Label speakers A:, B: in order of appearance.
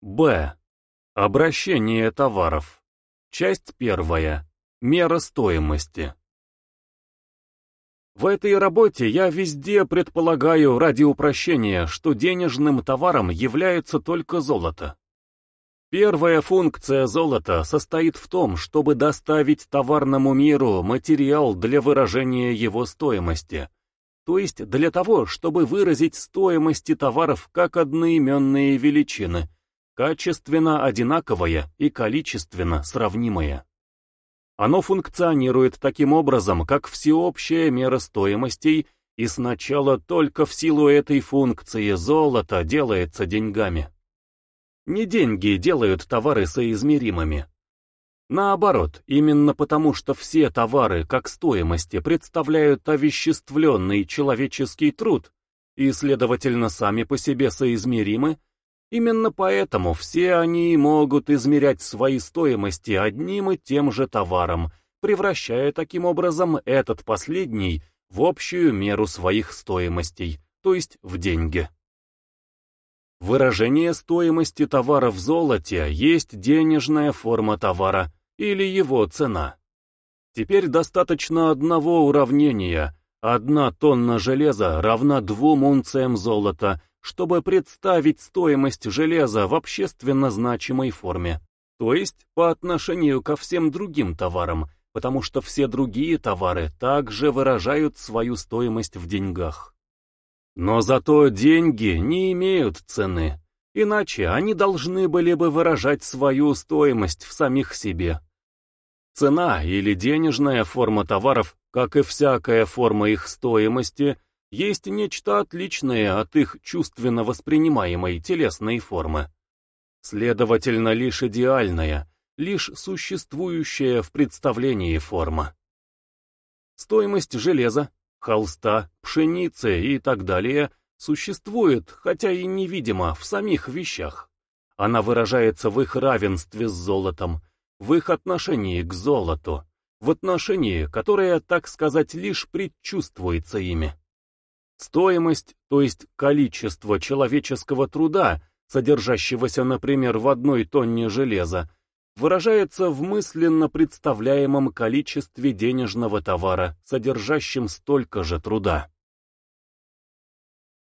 A: Б. Обращение товаров. Часть первая. Мера стоимости. В этой работе я везде предполагаю ради упрощения, что денежным товаром является только золото. Первая функция золота состоит в том, чтобы доставить товарному миру материал для выражения его стоимости, то есть для того, чтобы выразить стоимости товаров как одноименные величины – качественно одинаковое и количественно сравнимое. Оно функционирует таким образом, как всеобщая мера стоимостей, и сначала только в силу этой функции золото делается деньгами. Не деньги делают товары соизмеримыми. Наоборот, именно потому что все товары как стоимости представляют овеществленный человеческий труд и, следовательно, сами по себе соизмеримы, Именно поэтому все они могут измерять свои стоимости одним и тем же товаром, превращая таким образом этот последний в общую меру своих стоимостей, то есть в деньги. Выражение стоимости товара в золоте есть денежная форма товара или его цена. Теперь достаточно одного уравнения. Одна тонна железа равна двум унциям золота чтобы представить стоимость железа в общественно значимой форме, то есть по отношению ко всем другим товарам, потому что все другие товары также выражают свою стоимость в деньгах. Но зато деньги не имеют цены, иначе они должны были бы выражать свою стоимость в самих себе. Цена или денежная форма товаров, как и всякая форма их стоимости, есть нечто отличное от их чувственно воспринимаемой телесной формы. Следовательно, лишь идеальная, лишь существующая в представлении форма. Стоимость железа, холста, пшеницы и так далее существует, хотя и невидимо, в самих вещах. Она выражается в их равенстве с золотом, в их отношении к золоту, в отношении, которое, так сказать, лишь предчувствуется ими. Стоимость, то есть количество человеческого труда, содержащегося, например, в одной тонне железа, выражается в мысленно представляемом количестве денежного товара, содержащем столько же труда.